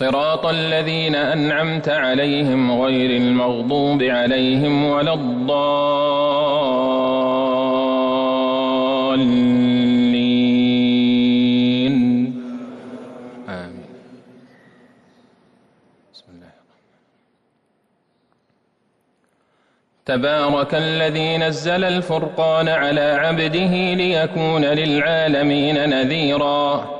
صراط الذين أنعمت عليهم غير المغضوب عليهم ولا الضالين. آمين. بسم الله تبارك الذي نزل الفرقان على عبده ليكون للعالمين نذيراً.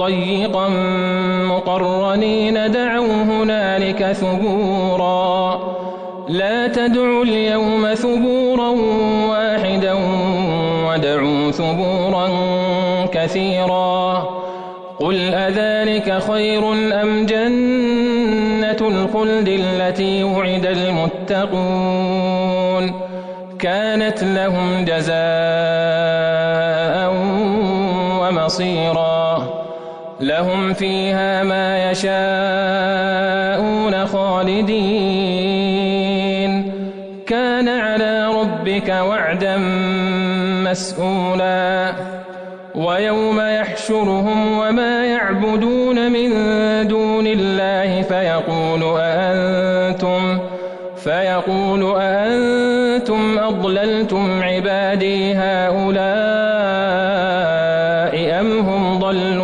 ضيقا مقرنين دعوا هنالك ثبورا. لا تدعوا اليوم ثبورا واحدا ودعوا ثبورا كثيرا. قل أذلك خير أم جنة الخلد التي وعد المتقون؟ كانت لهم جزاء ومصيرا. لهم فيها ما يشاءون خالدين. كان على ربك وعدا مسؤولا. ويوم يحشرهم وما يعبدون من دون الله فيقول أأنتم فيقول أأنتم أضللتم عبادي هؤلاء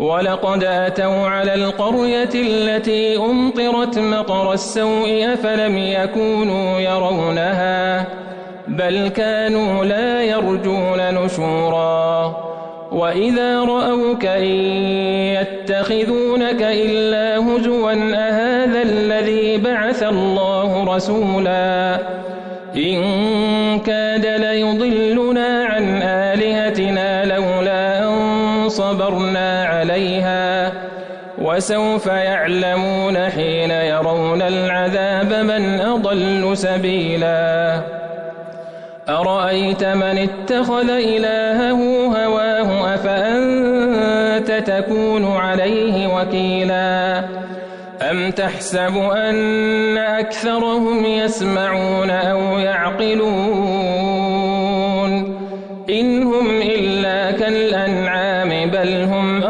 ولقد أتوا على القرية التي أمطرت مطر السوء أفلم يكونوا يرونها بل كانوا لا يرجون نشورا وإذا رأوك إن يتخذونك إلا هزوا أهذا الذي بعث الله رسولا إن كاد ليضلنا عن آلهتنا لولا أن صبرنا عليها وسوف يعلمون حين يرون العذاب من أضل سبيلا. أرأيت من اتخذ إلهه هواه أفأنت تكون عليه وكيلا؟ أم تحسب أن أكثرهم يسمعون أو يعقلون؟ إن هم إلا كالأنعام بل هم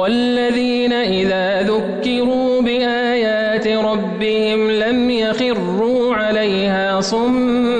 والذين إذا ذكروا بآيات ربهم لم يخروا عليها صما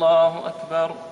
الله أكبر.